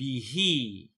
Be he.